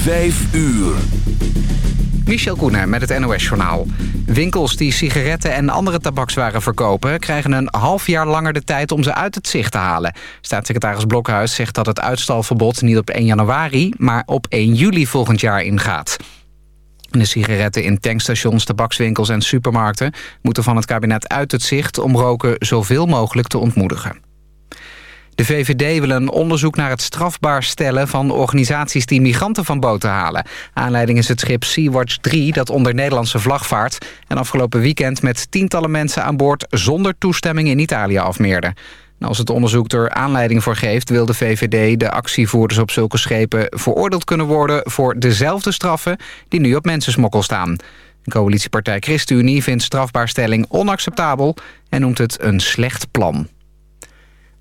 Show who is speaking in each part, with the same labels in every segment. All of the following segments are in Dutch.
Speaker 1: Vijf uur.
Speaker 2: Michel Koenen met het NOS-journaal. Winkels die sigaretten en andere tabakswaren verkopen... krijgen een half jaar langer de tijd om ze uit het zicht te halen. Staatssecretaris Blokhuis zegt dat het uitstalverbod niet op 1 januari... maar op 1 juli volgend jaar ingaat. De sigaretten in tankstations, tabakswinkels en supermarkten... moeten van het kabinet uit het zicht om roken zoveel mogelijk te ontmoedigen. De VVD wil een onderzoek naar het strafbaar stellen van organisaties die migranten van boten halen. Aanleiding is het schip Sea-Watch 3 dat onder Nederlandse vlag vaart... en afgelopen weekend met tientallen mensen aan boord zonder toestemming in Italië afmeerde. als het onderzoek er aanleiding voor geeft... wil de VVD de actievoerders op zulke schepen veroordeeld kunnen worden... voor dezelfde straffen die nu op mensensmokkel staan. De coalitiepartij ChristenUnie vindt strafbaarstelling onacceptabel... en noemt het een slecht plan.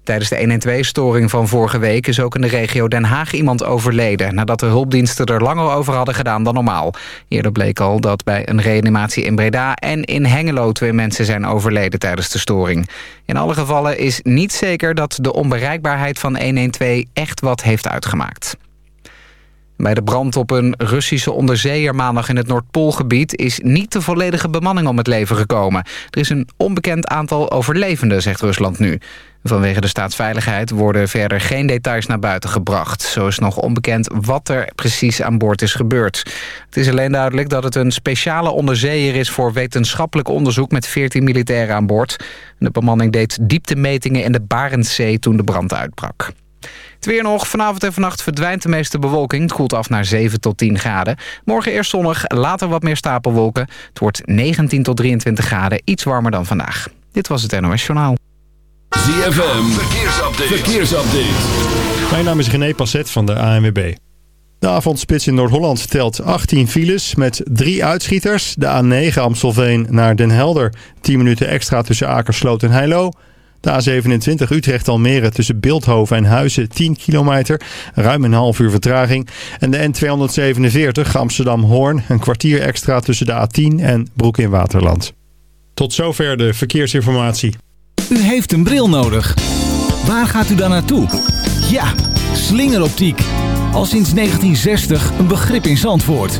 Speaker 2: Tijdens de 112-storing van vorige week is ook in de regio Den Haag iemand overleden... nadat de hulpdiensten er langer over hadden gedaan dan normaal. Eerder bleek al dat bij een reanimatie in Breda en in Hengelo... twee mensen zijn overleden tijdens de storing. In alle gevallen is niet zeker dat de onbereikbaarheid van 112 echt wat heeft uitgemaakt. Bij de brand op een Russische onderzeeër maandag in het Noordpoolgebied... is niet de volledige bemanning om het leven gekomen. Er is een onbekend aantal overlevenden, zegt Rusland nu. Vanwege de staatsveiligheid worden verder geen details naar buiten gebracht. Zo is nog onbekend wat er precies aan boord is gebeurd. Het is alleen duidelijk dat het een speciale onderzeeër is... voor wetenschappelijk onderzoek met 14 militairen aan boord. De bemanning deed dieptemetingen in de Barentszee toen de brand uitbrak. Het weer nog. Vanavond en vannacht verdwijnt de meeste bewolking. Het koelt af naar 7 tot 10 graden. Morgen eerst zonnig, later wat meer stapelwolken. Het wordt 19 tot 23 graden, iets warmer dan vandaag. Dit was het NOS Journaal.
Speaker 1: ZFM, verkeersupdate. verkeersupdate.
Speaker 3: Mijn naam is René Passet van de ANWB. De avondspits in Noord-Holland telt 18 files met drie uitschieters. De A9 Amstelveen naar Den Helder. 10 minuten extra tussen Akersloot en Heilo. De A27 Utrecht-Almere tussen Beeldhoven en Huizen 10 kilometer. Ruim een half uur vertraging. En de N247 Amsterdam-Hoorn. Een kwartier extra tussen de A10 en Broek in Waterland. Tot zover de verkeersinformatie.
Speaker 4: U heeft een bril nodig. Waar gaat u dan naartoe? Ja, slingeroptiek. Al sinds 1960 een begrip in Zandvoort.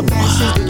Speaker 5: Come on.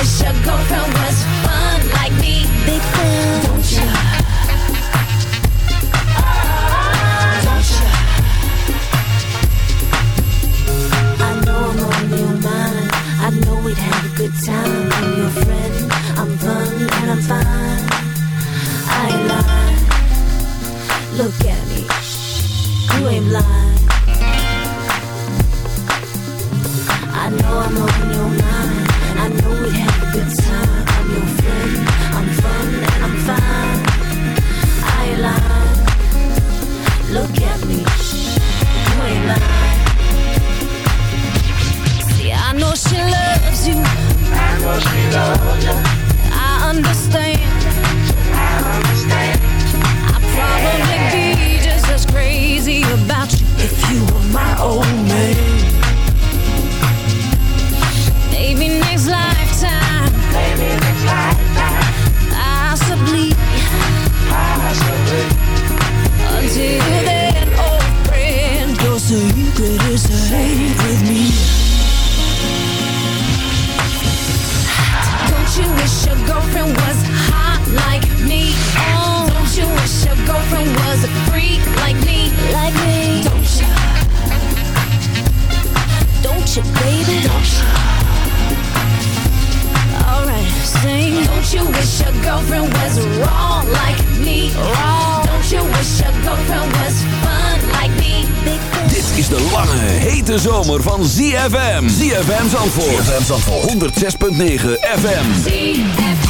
Speaker 5: Wish your girlfriend know she loves you. I know she loves you. I understand. I understand. I'd probably be just as crazy about you if you were my old man. Don't you, baby? Don't you? Alright, sing. Don't you wish your girlfriend was wrong like me? Wrong. Don't you wish your girlfriend was fun like me?
Speaker 1: Dit is de lange, hete zomer van ZFM. ZFM Zandvoort. ZFM Zandvoort. 106.9 FM.
Speaker 5: ZFM.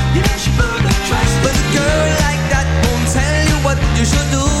Speaker 6: but a girl like that won't tell you what you should do.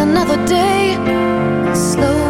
Speaker 7: another day. Slow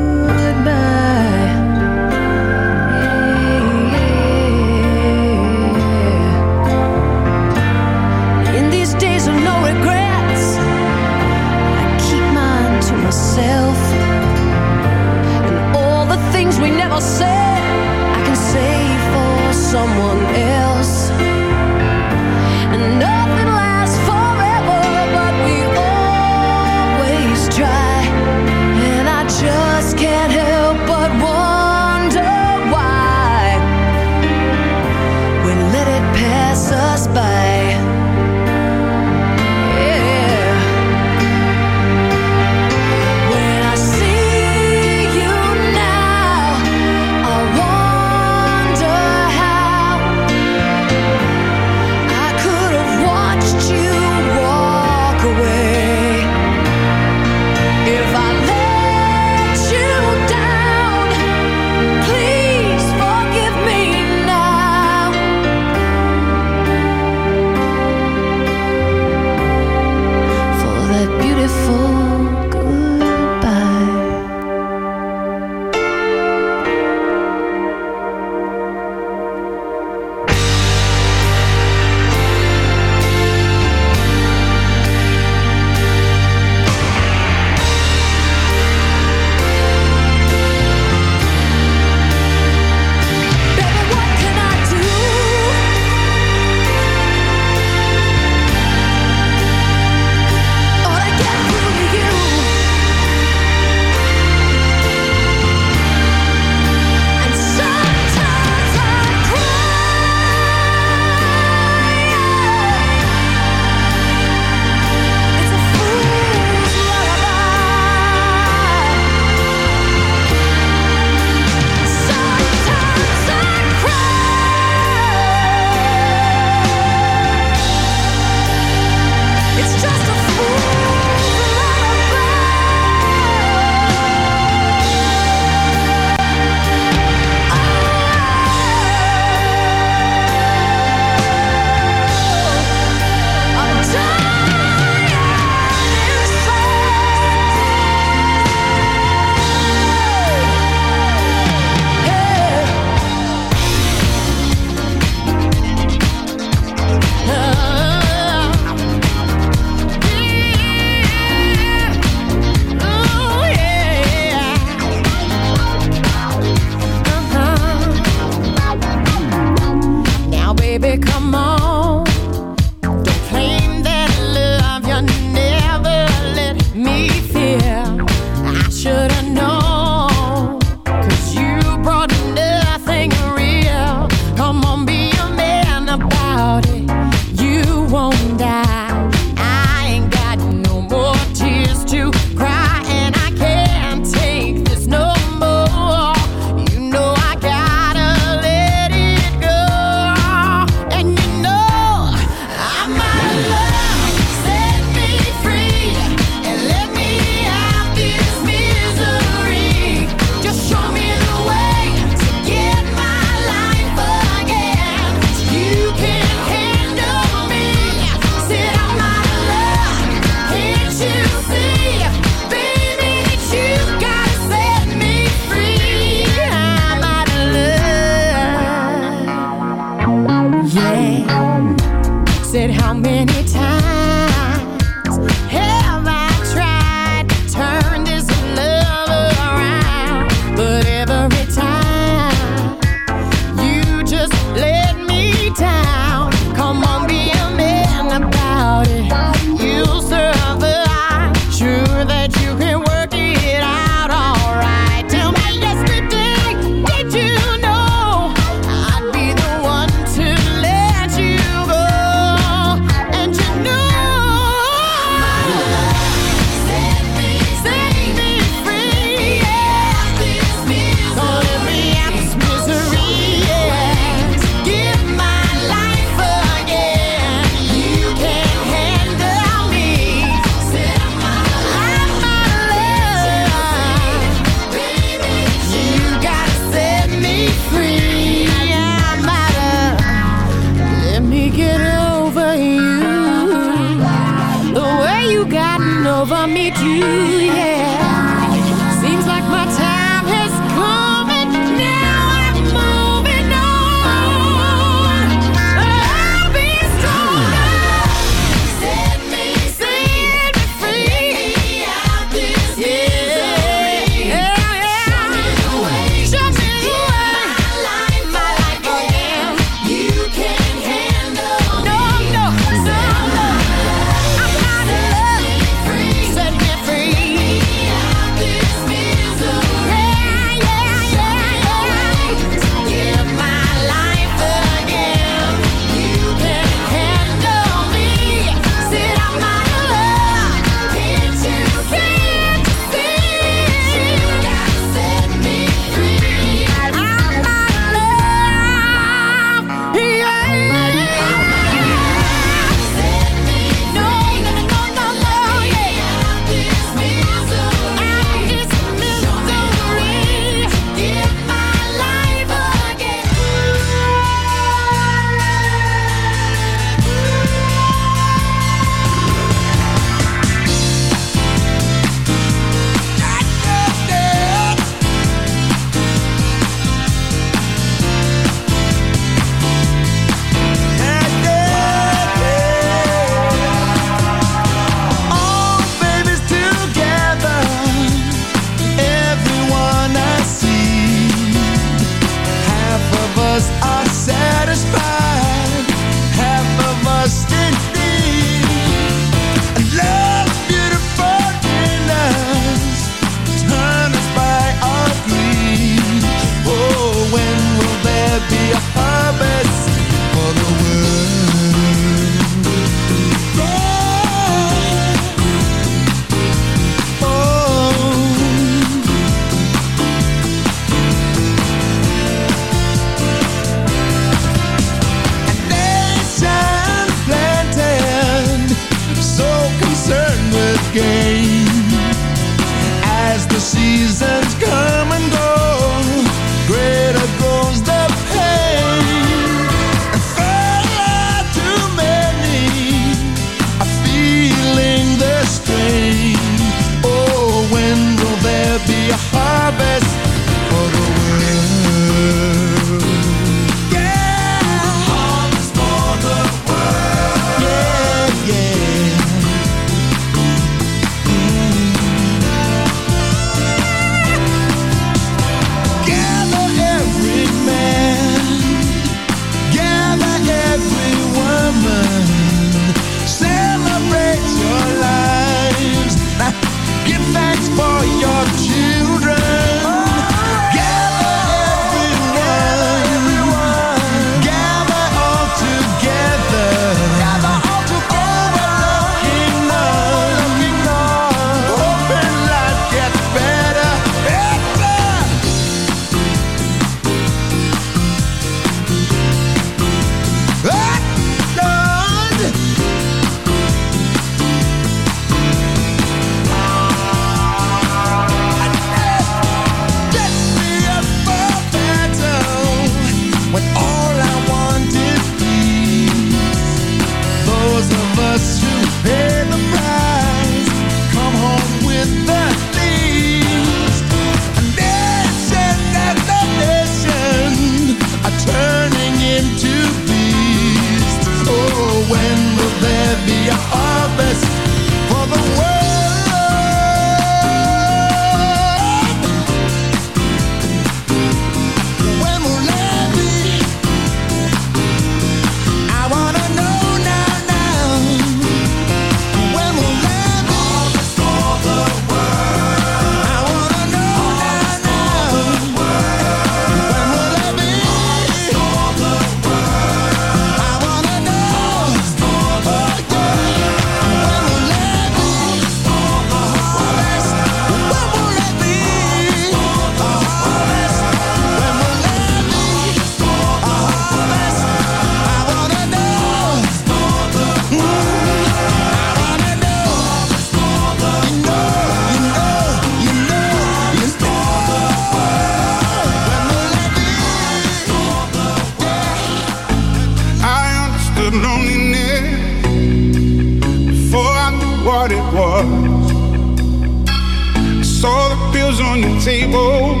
Speaker 8: table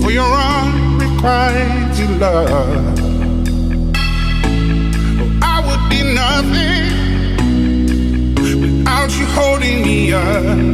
Speaker 8: for your unrequited love. I would be nothing without you holding me up.